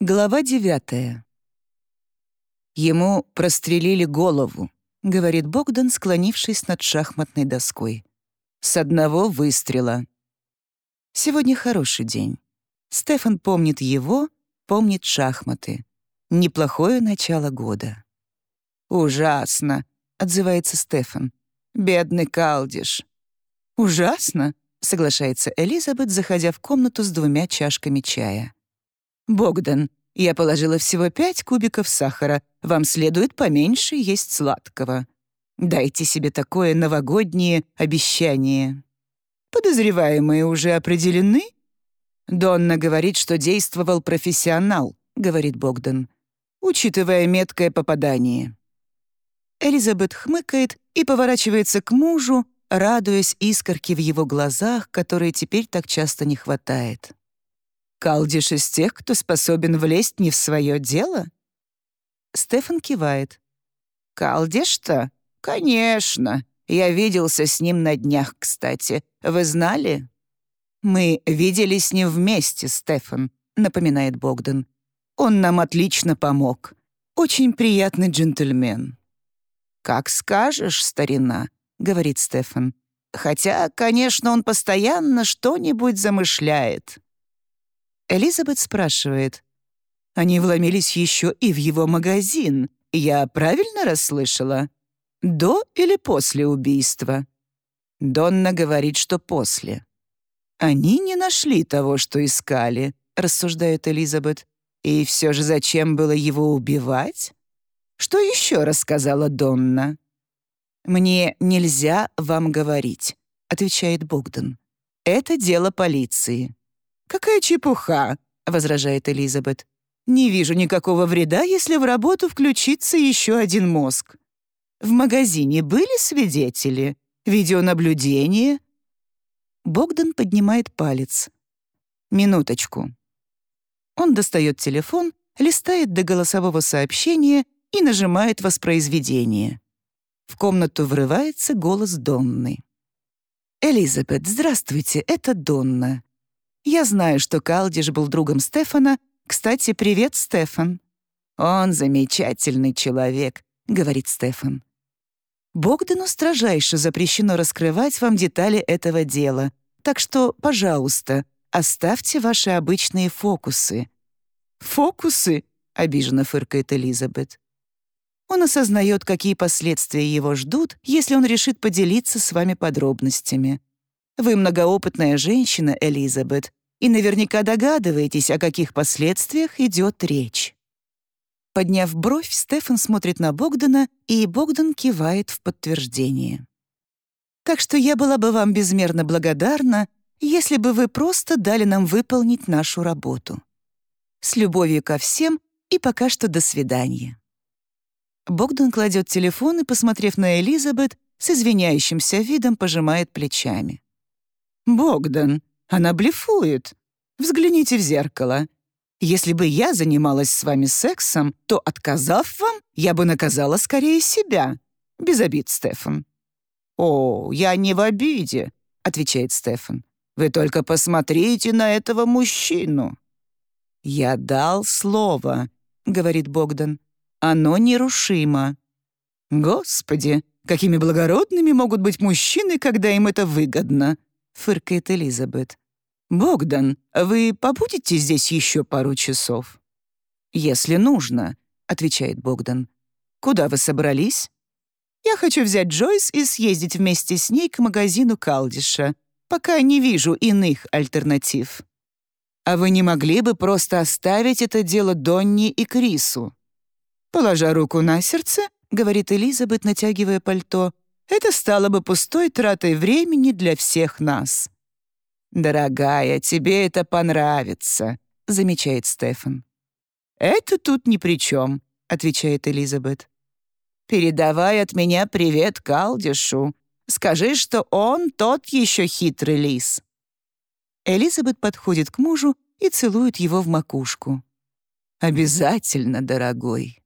Глава девятая. «Ему прострелили голову», — говорит Богдан, склонившись над шахматной доской. «С одного выстрела». Сегодня хороший день. Стефан помнит его, помнит шахматы. Неплохое начало года. «Ужасно», — отзывается Стефан. «Бедный Калдиш». «Ужасно», — соглашается Элизабет, заходя в комнату с двумя чашками чая. «Богдан, я положила всего пять кубиков сахара. Вам следует поменьше есть сладкого. Дайте себе такое новогоднее обещание». «Подозреваемые уже определены?» «Донна говорит, что действовал профессионал», — говорит Богдан, «учитывая меткое попадание». Элизабет хмыкает и поворачивается к мужу, радуясь искорке в его глазах, которой теперь так часто не хватает. Калдиш из тех, кто способен влезть не в свое дело?» Стефан кивает. «Калдиш-то? Конечно. Я виделся с ним на днях, кстати. Вы знали?» «Мы виделись с ним вместе, Стефан», — напоминает Богдан. «Он нам отлично помог. Очень приятный джентльмен». «Как скажешь, старина», — говорит Стефан. «Хотя, конечно, он постоянно что-нибудь замышляет». Элизабет спрашивает. «Они вломились еще и в его магазин. Я правильно расслышала? До или после убийства?» Донна говорит, что после. «Они не нашли того, что искали», — рассуждает Элизабет. «И все же зачем было его убивать?» «Что еще рассказала Донна?» «Мне нельзя вам говорить», — отвечает Богдан. «Это дело полиции». «Какая чепуха!» — возражает Элизабет. «Не вижу никакого вреда, если в работу включится еще один мозг. В магазине были свидетели? Видеонаблюдение?» Богдан поднимает палец. «Минуточку». Он достает телефон, листает до голосового сообщения и нажимает воспроизведение. В комнату врывается голос Донны. «Элизабет, здравствуйте, это Донна. Я знаю, что Калдиш был другом Стефана. Кстати, привет, Стефан». «Он замечательный человек», — говорит Стефан. Богдану строжайше запрещено раскрывать вам детали этого дела, так что, пожалуйста, оставьте ваши обычные фокусы». «Фокусы?» — обиженно фыркает Элизабет. Он осознает, какие последствия его ждут, если он решит поделиться с вами подробностями. Вы многоопытная женщина, Элизабет, и наверняка догадываетесь, о каких последствиях идет речь. Подняв бровь, Стефан смотрит на Богдана, и Богдан кивает в подтверждение. Так что я была бы вам безмерно благодарна, если бы вы просто дали нам выполнить нашу работу. С любовью ко всем и пока что до свидания. Богдан кладет телефон и, посмотрев на Элизабет, с извиняющимся видом пожимает плечами. «Богдан, она блефует. Взгляните в зеркало. Если бы я занималась с вами сексом, то, отказав вам, я бы наказала скорее себя. Без обид, Стефан». «О, я не в обиде», — отвечает Стефан. «Вы только посмотрите на этого мужчину». «Я дал слово», — говорит Богдан. «Оно нерушимо». «Господи, какими благородными могут быть мужчины, когда им это выгодно», фыркает Элизабет. «Богдан, вы побудете здесь еще пару часов?» «Если нужно», — отвечает Богдан. «Куда вы собрались?» «Я хочу взять Джойс и съездить вместе с ней к магазину Калдиша, пока не вижу иных альтернатив». «А вы не могли бы просто оставить это дело Донни и Крису?» «Положа руку на сердце», — говорит Элизабет, натягивая пальто, это стало бы пустой тратой времени для всех нас. «Дорогая, тебе это понравится», — замечает Стефан. «Это тут ни при чем», — отвечает Элизабет. «Передавай от меня привет Калдишу. Скажи, что он тот еще хитрый лис». Элизабет подходит к мужу и целует его в макушку. «Обязательно, дорогой».